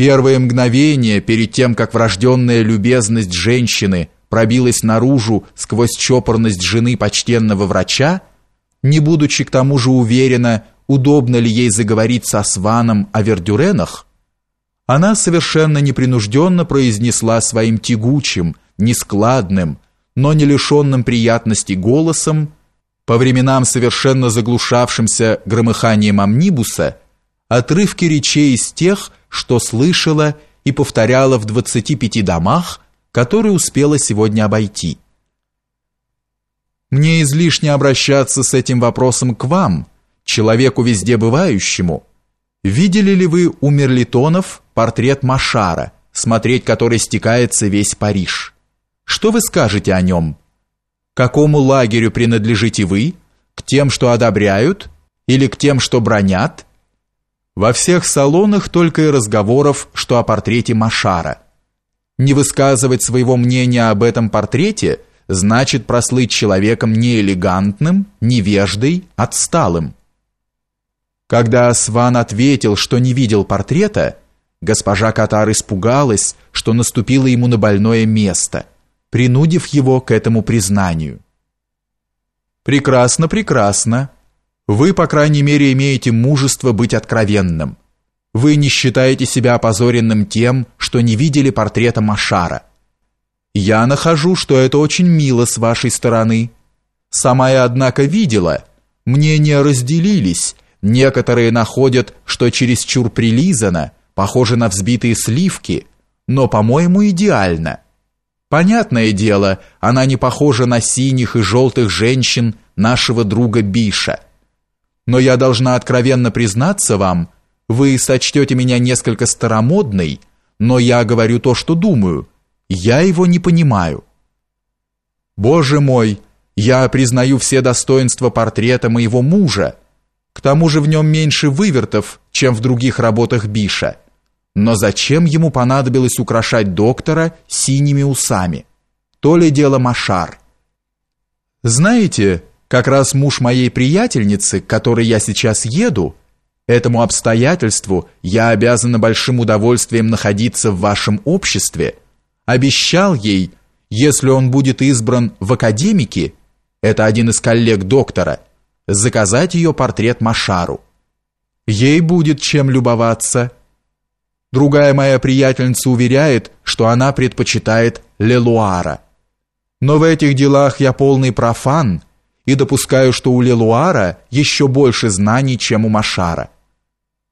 первое мгновение перед тем, как врожденная любезность женщины пробилась наружу сквозь чопорность жены почтенного врача, не будучи к тому же уверена, удобно ли ей заговорить со Сваном о Вердюренах, она совершенно непринужденно произнесла своим тягучим, нескладным, но не лишенным приятности голосом, по временам совершенно заглушавшимся громыханием амнибуса, отрывки речей из тех, что слышала и повторяла в 25 домах, которые успела сегодня обойти. Мне излишне обращаться с этим вопросом к вам, человеку везде бывающему. Видели ли вы у Мерлитонов портрет Машара, смотреть который стекается весь Париж? Что вы скажете о нем? какому лагерю принадлежите вы? К тем, что одобряют или к тем, что бронят? Во всех салонах только и разговоров, что о портрете Машара. Не высказывать своего мнения об этом портрете значит прослыть человеком неэлегантным, невеждой, отсталым. Когда Сван ответил, что не видел портрета, госпожа Катар испугалась, что наступило ему на больное место – принудив его к этому признанию. Прекрасно, прекрасно. Вы, по крайней мере, имеете мужество быть откровенным. Вы не считаете себя опозоренным тем, что не видели портрета Машара. Я нахожу, что это очень мило с вашей стороны. Сама я, однако, видела. Мнения разделились. Некоторые находят, что чересчур прилизано, похоже на взбитые сливки, но, по-моему, идеально. Понятное дело, она не похожа на синих и желтых женщин нашего друга Биша. Но я должна откровенно признаться вам, вы сочтете меня несколько старомодной, но я говорю то, что думаю. Я его не понимаю. Боже мой, я признаю все достоинства портрета моего мужа. К тому же в нем меньше вывертов, чем в других работах Биша. Но зачем ему понадобилось украшать доктора синими усами? То ли дело Машар. Знаете, как раз муж моей приятельницы, к которой я сейчас еду, этому обстоятельству я обязана большим удовольствием находиться в вашем обществе, обещал ей, если он будет избран в академики, это один из коллег доктора, заказать ее портрет Машару. Ей будет чем любоваться. Другая моя приятельница уверяет, что она предпочитает Лелуара. Но в этих делах я полный профан и допускаю, что у Лелуара еще больше знаний, чем у Машара.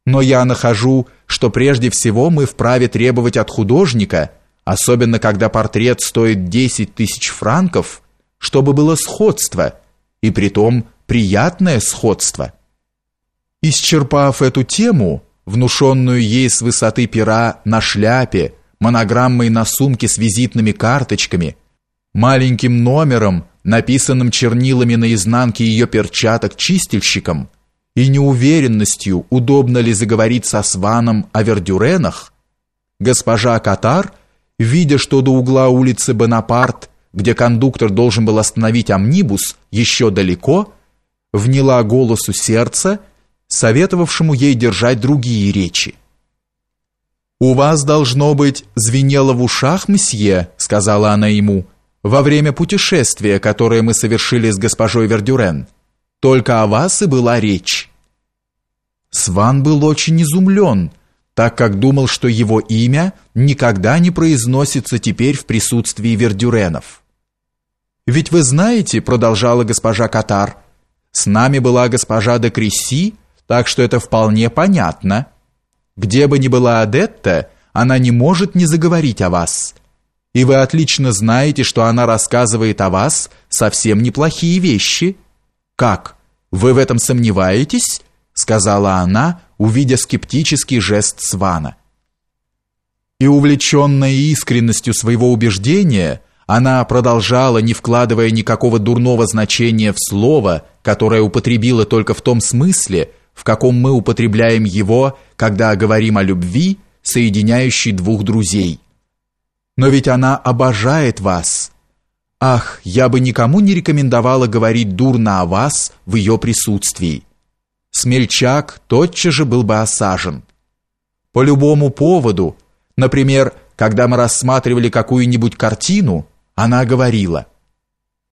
Но я нахожу, что прежде всего мы вправе требовать от художника, особенно когда портрет стоит 10 тысяч франков, чтобы было сходство, и притом приятное сходство. Исчерпав эту тему, внушенную ей с высоты пера на шляпе, монограммой на сумке с визитными карточками, маленьким номером, написанным чернилами на изнанке ее перчаток чистильщиком, и неуверенностью, удобно ли заговорить со Сваном о Вердюренах, госпожа Катар, видя, что до угла улицы Бонапарт, где кондуктор должен был остановить амнибус, еще далеко, вняла голосу сердца советовавшему ей держать другие речи. «У вас, должно быть, звенело в ушах, месье», — сказала она ему, «во время путешествия, которое мы совершили с госпожой Вердюрен. Только о вас и была речь». Сван был очень изумлен, так как думал, что его имя никогда не произносится теперь в присутствии Вердюренов. «Ведь вы знаете», — продолжала госпожа Катар, «с нами была госпожа де Кресси, так что это вполне понятно. Где бы ни была Адетта, она не может не заговорить о вас. И вы отлично знаете, что она рассказывает о вас совсем неплохие вещи. Как? Вы в этом сомневаетесь? сказала она, увидя скептический жест Свана. И увлеченная искренностью своего убеждения, она продолжала, не вкладывая никакого дурного значения в слово, которое употребила только в том смысле, в каком мы употребляем его, когда говорим о любви, соединяющей двух друзей. Но ведь она обожает вас. Ах, я бы никому не рекомендовала говорить дурно о вас в ее присутствии. Смельчак тотчас же был бы осажен. По любому поводу, например, когда мы рассматривали какую-нибудь картину, она говорила –